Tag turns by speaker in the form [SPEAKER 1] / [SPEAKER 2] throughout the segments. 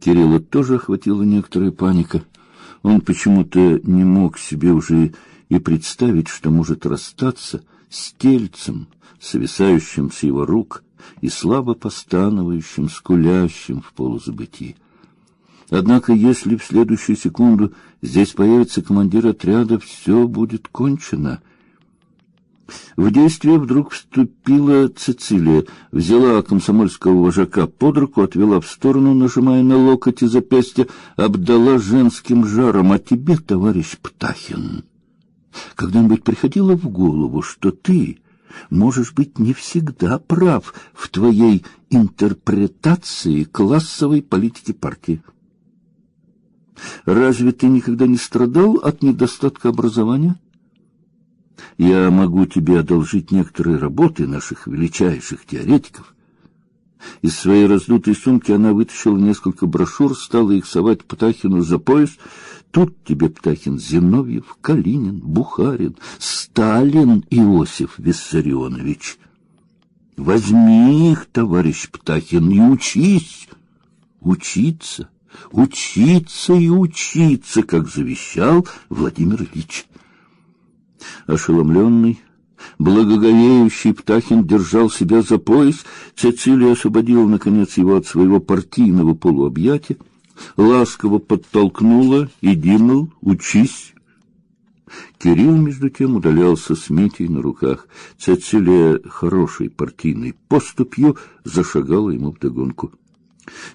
[SPEAKER 1] Кирилла тоже охватила некоторая паника. Он почему-то не мог себе уже и представить, что может расстаться с тельцем, свисающим с его рук и слабо постановающим, скулящим в полузабытии. Однако, если в следующую секунду здесь появится командир отряда, все будет кончено. В действие вдруг вступила Цицилия, взяла комсомольского вожака под руку, отвела в сторону, нажимая на локоть и запястье, обдала женским жаром. «А тебе, товарищ Птахин, когда-нибудь приходило в голову, что ты можешь быть не всегда прав в твоей интерпретации классовой политики партии?» Разве ты никогда не страдал от недостатка образования? Я могу тебе одолжить некоторые работы наших величайших теоретиков. Из своей раздутой сумки она вытащила несколько брошюр, стала их совать Птахину за пояс. Тут тебе, Птахин, Зиновьев, Калинин, Бухарин, Сталин, Иосиф Виссарионович. Возьми их, товарищ Птахин, и учись. Учиться учиться и учиться, как завещал Владимир Ильич. Ошеломленный, благоговеющий Птахин держал себя за пояс, Цицилия освободила, наконец, его от своего партийного полуобъятия, ласково подтолкнула и Мол, учись!» Кирилл, между тем, удалялся с Митей на руках. Цицилия хорошей партийной поступью зашагала ему вдогонку.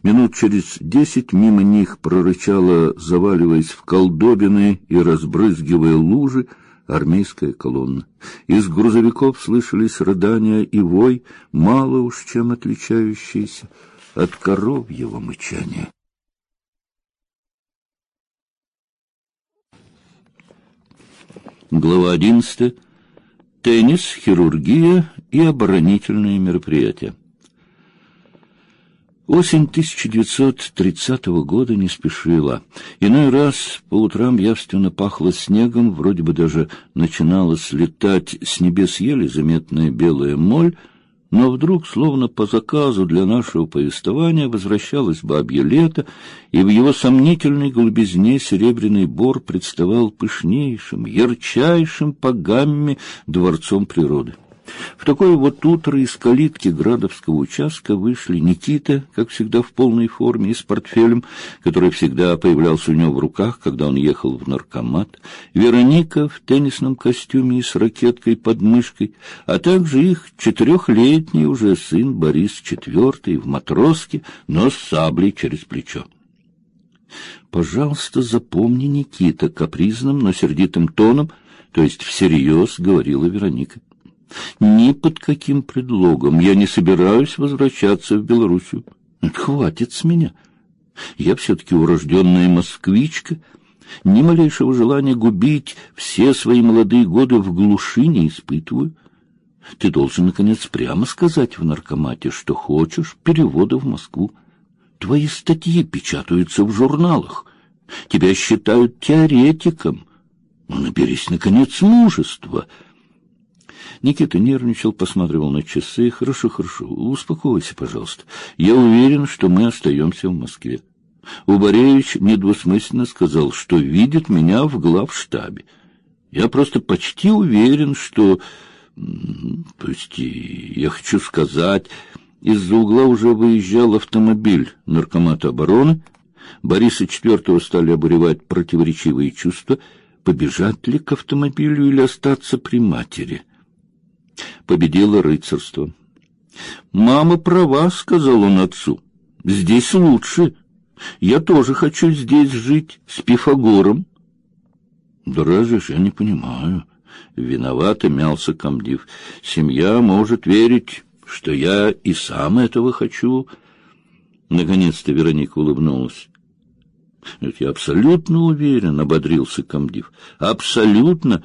[SPEAKER 1] Минут через десять мимо них прорычала, заваливаясь в колдобины и разбрызгивая лужи, армейская колонна. Из грузовиков слышались рыдания и вой, мало уж чем отличающиеся от коровьего мычания. Глава одиннадцатая. Теннис, хирургия и оборонительные мероприятия. Осень 1930 года не спешила. Иной раз по утрам явственно пахло снегом, вроде бы даже начинала слетать с небес еле заметная белая моль, но вдруг, словно по заказу для нашего повествования, возвращалось бабье лето, и в его сомнительной глубизне серебряный бор представал пышнейшим, ярчайшим по гамме дворцом природы. В такое вот утро из калитки Градовского участка вышли Никита, как всегда в полной форме и с портфелем, который всегда появлялся у него в руках, когда он ехал в наркомат, Вероника в теннисном костюме и с ракеткой под мышкой, а также их четырехлетний уже сын Борис IV в матроске, но с саблей через плечо. «Пожалуйста, запомни, Никита», — капризным, но сердитым тоном, то есть всерьез говорила Вероника. Ни под каким предлогом я не собираюсь возвращаться в Белоруссию. Хватит с меня. Я все-таки урожденная москвичка, ни малейшего желания губить все свои молодые годы в глуши не испытываю. Ты должен, наконец, прямо сказать в наркомате, что хочешь перевода в Москву. Твои статьи печатаются в журналах. Тебя считают теоретиком. Наберись, наконец, мужества — Никита нервничал, посматривал на часы. «Хорошо, хорошо, успокойся, пожалуйста. Я уверен, что мы остаемся в Москве». Убаревич недвусмысленно сказал, что видит меня в главштабе. Я просто почти уверен, что... То есть, я хочу сказать, из-за угла уже выезжал автомобиль наркомата обороны. Бориса IV стали обуревать противоречивые чувства, побежать ли к автомобилю или остаться при матери победило рыцарство. «Мама права», — сказал он отцу. «Здесь лучше. Я тоже хочу здесь жить, с Пифагором». «Да разве ж я не понимаю?» Виновато мялся комдив. «Семья может верить, что я и сам этого хочу». Наконец-то Вероника улыбнулась. «Я абсолютно уверен», — ободрился комдив. «Абсолютно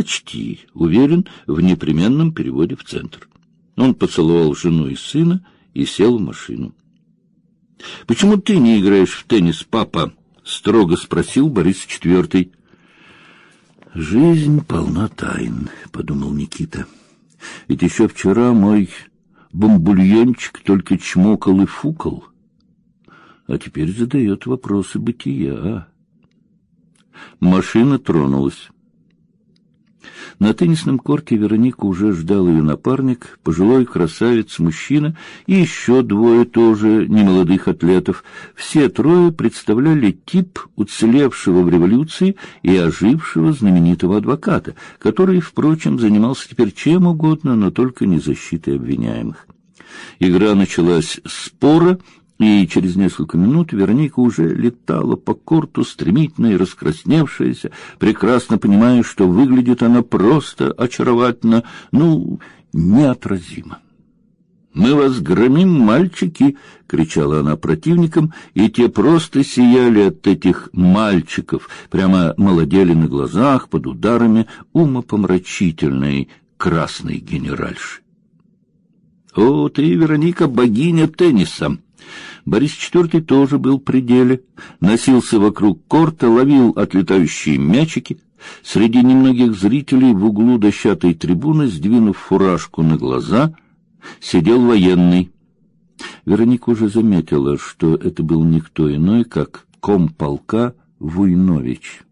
[SPEAKER 1] почти уверен в непременном переводе в центр. Он поцеловал жену и сына и сел в машину. — Почему ты не играешь в теннис, папа? — строго спросил Борис IV. — Жизнь полна тайн, — подумал Никита. — Ведь еще вчера мой бомбульончик только чмокал и фукал. а теперь задает вопросы бытия. Машина тронулась. На теннисном корте Вероника уже ждал ее напарник, пожилой красавец-мужчина и еще двое тоже немолодых атлетов. Все трое представляли тип уцелевшего в революции и ожившего знаменитого адвоката, который, впрочем, занимался теперь чем угодно, но только не защитой обвиняемых. Игра началась спора, и через несколько минут Вероника уже летала по корту, стремительно и раскрасневшаяся, прекрасно понимая, что выглядит она просто очаровательно, ну, неотразимо. «Мы вас громим, мальчики!» — кричала она противникам, и те просто сияли от этих мальчиков, прямо молодели на глазах под ударами умопомрачительной красной генеральши. «О, ты, Вероника, богиня тенниса!» Борис IV тоже был при деле, носился вокруг корта, ловил отлетающие мячики. Среди немногих зрителей в углу дощатой трибуны, сдвинув фуражку на глаза, сидел военный. Вероника уже заметила, что это был никто иной, как комполка Вуйнович.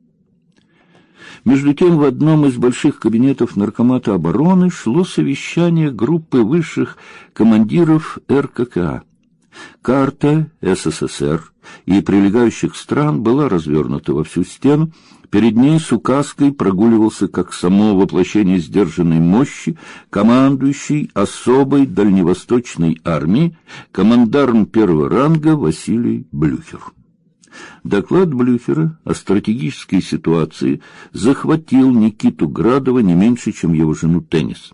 [SPEAKER 1] Между тем, в одном из больших кабинетов наркомата обороны шло совещание группы высших командиров РККА. Карта СССР и прилегающих стран была развернута во всю стену. Перед ней с указкой прогуливался как само воплощение сдержанной мощи командующий особой дальневосточной армией командарм первого ранга Василий Блюхер. Доклад Блюхера о стратегической ситуации захватил Никиту Градова не меньше, чем его жену Теннис.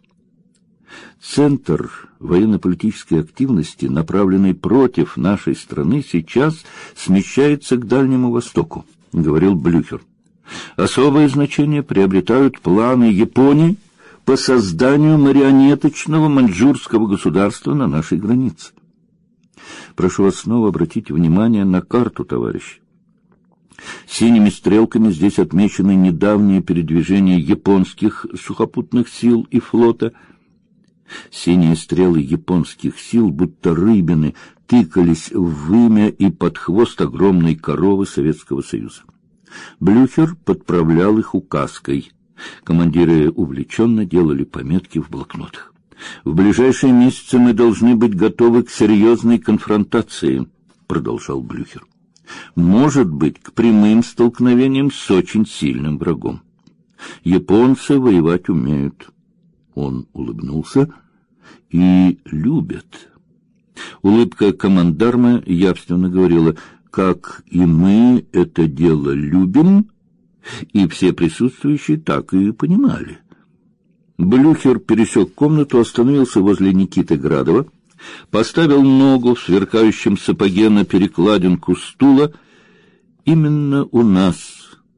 [SPEAKER 1] Центр военно-политической активности, направленный против нашей страны, сейчас смещается к Дальнему Востоку, говорил Блюхер. Особое значение приобретают планы Японии по созданию марионеточного маньчжурского государства на нашей границе. Прошу вас снова обратить внимание на карту, товарищи. Синими стрелками здесь отмечены недавние передвижения японских сухопутных сил и флота – Синие стрелы японских сил, будто рыбины, тыкались в вымя и под хвост огромной коровы Советского Союза. Блюхер подправлял их указкой. Командиры увлеченно делали пометки в блокнотах. В ближайшие месяцы мы должны быть готовы к серьезной конфронтации, продолжал Блюхер. Может быть, к прямым столкновениям с очень сильным врагом. Японцы воевать умеют. Он улыбнулся. И любят. Улыбка командарма явственно говорила, как и мы это дело любим, и все присутствующие так и понимали. Блюхер пересек комнату, остановился возле Никиты Градова, поставил ногу в сверкающем сапоге на перекладинку стула. Именно у нас,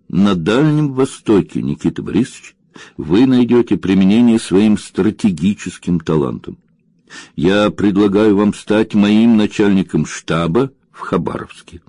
[SPEAKER 1] на Дальнем Востоке, Никита Борисович, вы найдете применение своим стратегическим талантам. Я предлагаю вам стать моим начальником штаба в Хабаровске.